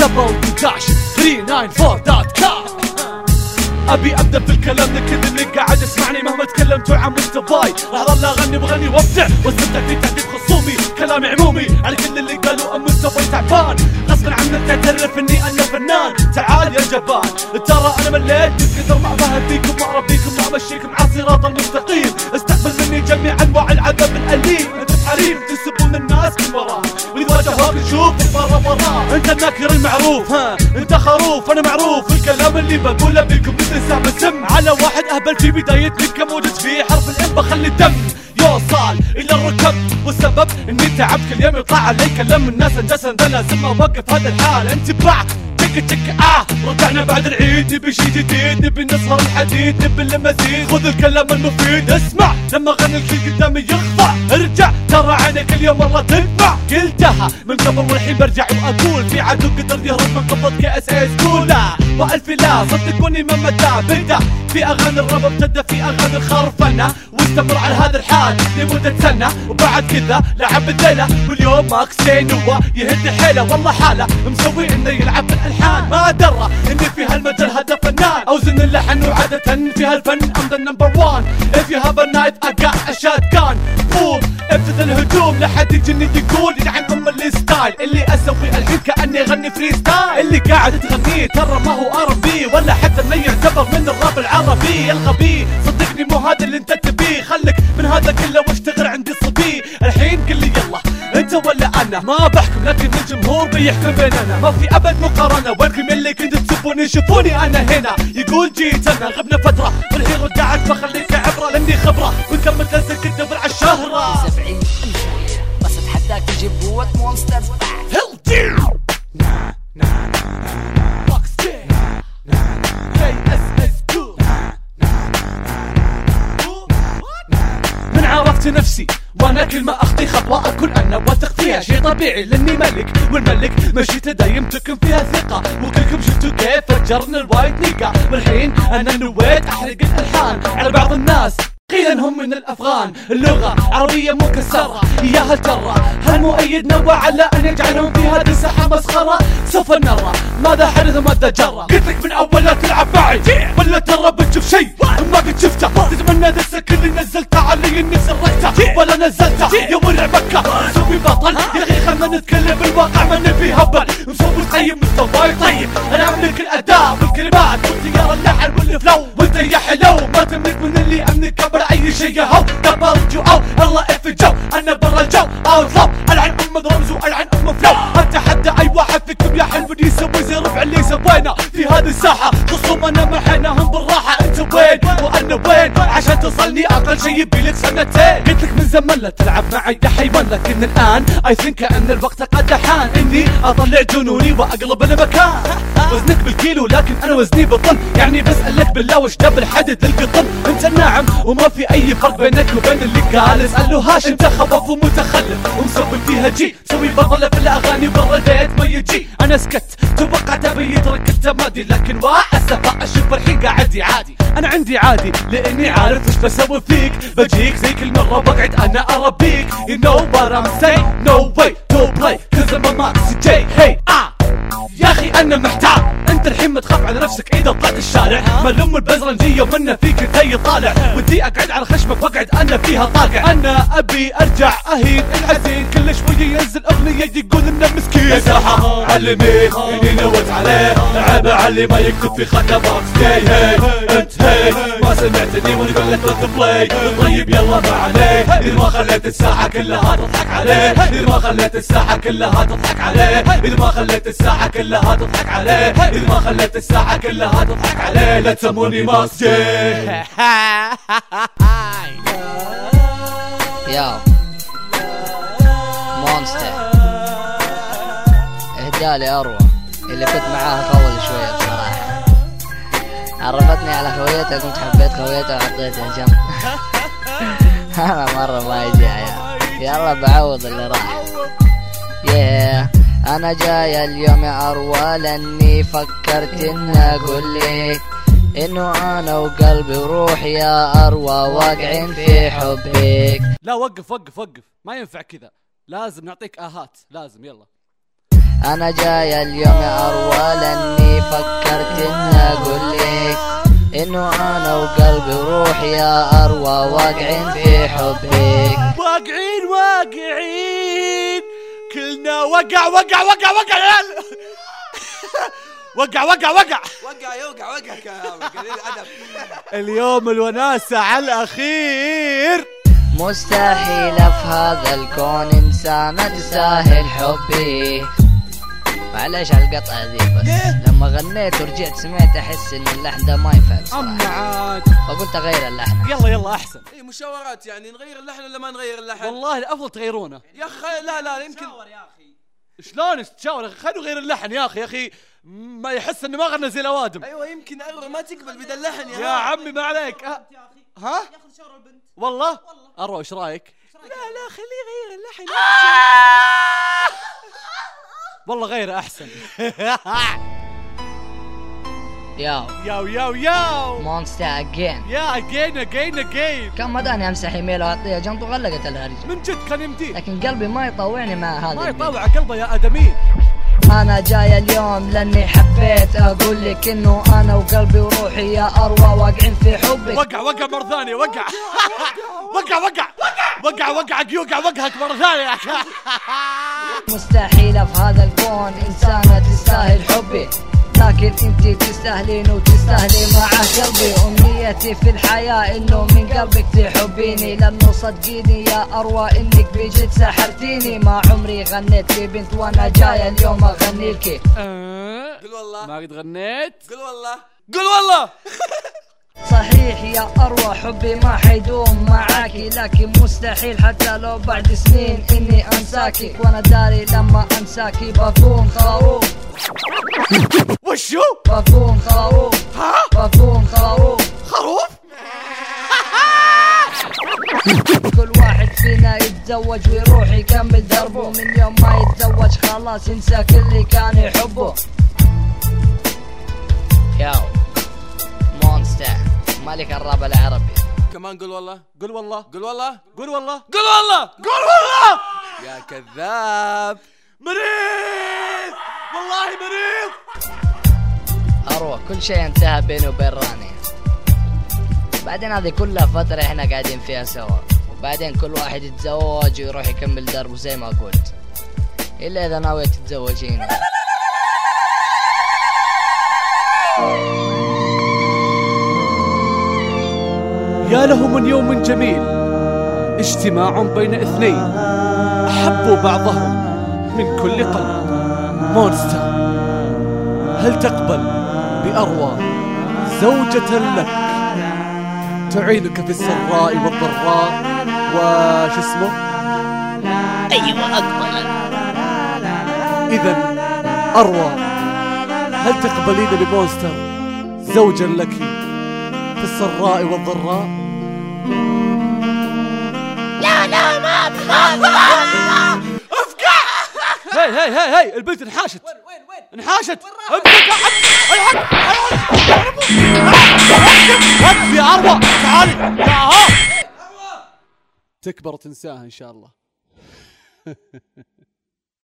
www.394.com أبي أبدأ في الكلام لكل اللي قاعد يسمعني مهما تكلمتوا عن مصطفاي راح أظل أغني بغني وأبدع. واستمتع في تهديد خصومي كلامي عمومي. على كل اللي قالوا ام مصطفى تعبان. غصب عنك تعترف إني أنا فنان. تعال يا جبان. ترى أنا مليت من كثر ما بهديكم ما اربيكم ما أمشيكم على الصراط المستقيم. استقبل مني جميع أنواع العذاب الأليم. أنت حريم تسبون الناس من وراه واللي واجهوك نشوف برا انت الناكر المعروف ها. انت خروف أنا معروف. الكلام اللي بقوله بيكم مثل سهم السم على واحد اهبل في بدايتي كموجود في حرف الام بخلي الدم يوصل إلى الركب. والسبب إني تعبت كل يوم يطلع علي كلام الناس. اندسن ذا لازم اوقف هذا الحال. انتباه تك تك آه رجعنا بعد العيد نبي شي جديد نبي نسهر الحديد نبي المزيد. خذ الكلام المفيد اسمع لما غني الكل قدامي يخضع. ارجع ترى عينك اليوم مرة تدمع قلتها من قبل والحين برجع وأقول في عدو قدر يهرب من قبض كي اس كولا وألف لا صدقوني ما متى بدأ؟ في أغاني الراب ابتدى في أغاني الخرفنه واستمر على هذا الحال لمدة سنة. وبعد كذا لعب الليلة واليوم ماكسين هو يهد حيله والله حالة مسوي انه يلعب بالالحان ما درى إني في هالمجال هذا فنان. أوزن اللحن وعادة في هالفن. ام ذا نمبر وان if you have a knife I got a shotgun. فوق ابتدى الهجوم لحد يجيني يقول يلعن أم الستايل. اللي أسوي الحين كأني أغني فري ستايل اللي قاعد تغنيه ترى ما هو ار بي ولا حتى انه يعتبر من الراب العربي. الغبي. صدقني مو هذا اللي أنت تبيه. خلك من هذا كله واشتغل عندي صبي. الحين قل لي يلا أنت ولا أنا؟ ما بحكم الجمهور بيحكم بيننا. ما في أبد مقارنة. وينكم اللي كنت تسبوني؟ شوفوني أنا هنا. يقول جيت انا غبنا فترة. والحين رجعت بخليك عبرة. لأني خبرة. وكمل تنزل كنت على الشهرة. بس اتحداك تجيب قوة مونستر هيل نا نا من عرفت نفسي. وأنا كل ما اخطي خطوة أكون أنا واثق فيها شيء طبيعي لأني ملك والملك مشيته دايم تكن فيها ثقة وكلكم شفتوا كيف فجرنا الوايد نيقا والحين أنا نويت أحرق الألحان على بعض الناس. قيل انهم من الأفغان. اللغة عربية مكسرة. اياها الجره هالمؤيد نوع على أن يجعلهم في هذه الساحة مسخرة. سوف نرى ماذا حدث وماذا جرى قلت لك من أول لا تلعب معي. ولا ترى بتشوف شيء. ما قد شفته. تتمنى ذا السك اللي نزلته علي إني سرقته. ولا نزلته. يا ولع مكه سوي بطل. يا أخي خلنا نتكلم بالواقع. ما نبي هبل. مسوي طيب مستواي طيب. أنا أملك الأداء والكلمات واختيار اللحن والفلو وانت يا حلو ما تملك من اللي املك قبل أي شيء يا هو. دبر جو أو الله اف جو أنا برا الجو. اوت لو العن أم رمز والعن أم فلو اتحدى أي واحد فيكم يا حلو يسوي زي رفع اللي سوينا في هذه الساحة. خصومنا محيناهم بالراحة. أنت وين؟ وأنا وين؟ عشان توصلني أقل شيء يبي لك سنتين. قلت لك من زمان لا تلعب معي يا حيوان لكن الآن اي ثينك ان الوقت قد حان. إني اطلع جنوني وأقلب المكان. وزنك بالكيلو لكن أنا وزني بالطن. يعني بسألك بالله وش جاب الحدد القطن أنت الناعم وما في أي فرق بينك وبين اللي قال اسأله هاش أنت خبف ومتخلف. ومسوي فيها جي. سوي بطلة في الأغاني ورديت ما يجي. أنا سكت توقعت ابي يترك التمادي لكن وأسف أشوف الحين قاعد عادي أنا عندي عادي لأني عارف وش بسوي فيك. بجيك زي كل مرة بقعد أنا أربيك. You know what I'm saying No way. To play Cause I'm a Max J. Hey ah! أنا محتار. أنت الحين متخاف على نفسك إذا طلعت الشارع. ملوم البزرنجية ومنا فيك زي طالع. ودي أقعد على خشمك وأقعد أنا فيها طاقع. أنا أبي أرجع اهين الحزين. كل شوية ينزل أغنية يقول إنه مسكين. يا ساحة علمين إني نوت عليه. عيب علي ما يكتب في بوكس هي هي. أنت هي. ما سمعتني وأنا لا بلاي طيب يلا ما اذا ما خليت الساحة كلها تضحك عليه. اذا ما خليت الساحة كلها تضحك عليه. اذا ما خليت الساحة كلها تضحك عليه. اذا ما خليت الساحة كلها تضحك عليه. لا تسموني ماسكي ياو مونستر. اهدالي أروى. اللي كنت معاها طول شوية بصراحة. عرفتني على خويتها كنت حبيت خويتها وعطيتها جنب أنا مرة ما يجي عيال يلا بعوض اللي راح. Yeah. أنا جاي اليوم يا اروى لأني فكرت إن أقول لك إنه أنا وقلبي وروحي يا أروى واقعين في حبك. لا وقف وقف وقف. ما ينفع كذا. لازم نعطيك آهات. لازم يلا. أنا جاي اليوم يا أروى لأني فكرت إن أقول لك إنه أنا وقلبي وروحي يا أروى واقعين في حبك. واقعين واقعين. كلنا وقع وقع وقع وقع. يا عيال. وقع وقع وقع. وقع يوقع وقع كلامك قليل ادب اليوم الوناسة على الأخير. مستحيل في هذا الكون انسانة تستاهل حبي معليش على القطعة ذي بس؟ ليه؟ لما غنيت ورجعت سمعت أحس إن اللحن ده ما ينفع بصراحة. عاد. فقلت أغير اللحن يلا يلا أحسن. اي مشاورات يعني نغير اللحن ولا ما نغير اللحن؟ والله الأفضل تغيرونه. يا أخي لا لا يمكن. شلون تتشاور خلوا غير اللحن يا أخي يا أخي. ما يحس إنه ما غنى زي الأوادم. أيوه يمكن اروى ما تقبل بدل اللحن يا, يا عمي ما عليك. ها, ها؟ ياخذ شاور البنت. والله؟ أروى إيش رأيك؟ لا لا خليه يغير اللحن. والله غيره أحسن. ياو. ياو ياو ياو. مونستا اجين يا اجين اجين اجين كان مداني أمسح إيميل وأعطيه؟ جنط وغلقت الهرجة. من جد كان يمديك. لكن قلبي ما يطوعني مع هذا ما البيت. يطاوع قلبه يا ادمين أنا جاي اليوم لأني حبيت أقول لك إنه أنا وقلبي وروحي يا أروى واقعين في حبك. وقع وقع مرة ثانية وقع. وقع وقع. وقع وقع يوقع وقعك مرة ثانية. مستحيل في هذا الكون انسانة تستاهل حبي. لكن انت تستاهلين وتستاهلي مع قلبي. أمنيتي في الحياة إنه من قلبك تحبيني. لأنه صدقيني يا اروى إنك بجد سحرتيني. ما عمري غنيت لبنت وأنا جاي اليوم أغني لك. قل والله. ما قد غنيت قل والله. قل والله. صحيح يا أروى حبي ما حيدوم معاكي لكن مستحيل حتى لو بعد سنين إني انساكي وأنا داري لما انساكي بكون خروف وشو؟ بكون خروف ها؟ بكون خروف خروف؟ كل واحد فينا يتزوج ويروح يكمل دربه. من يوم ما يتزوج خلاص ينسى كل اللي كان يحبه. ياو مونستا ملك الراب العربي. كمان قل والله. قل والله. قل والله. قل والله. قل والله. قل والله. يا كذاب. مريض. والله مريض. أروى كل شيء انتهى بيني وبين رانيا بعدين هذه كلها فترة إحنا قاعدين فيها سوا. وبعدين كل واحد يتزوج ويروح يكمل دربه زي ما قلت. إلا إذا ناوية تتزوجين. يا له من يوم جميل. اجتماع بين اثنين. أحبوا بعضهم من كل قلب. مونستا هل تقبل بأروى زوجة لك؟ تعينك في السراء والضراء. وش اسمه؟ أيوه أقبل. إذا أروى هل تقبلين بمونستر زوجا لك في السراء والضراء؟ هي هي هي هي البنت انحاشت. وين وين وين؟ انحاشت. وين؟ امسك الحق وقف يا اروى تعالي تعال. تكبر وتنساها إن شاء الله.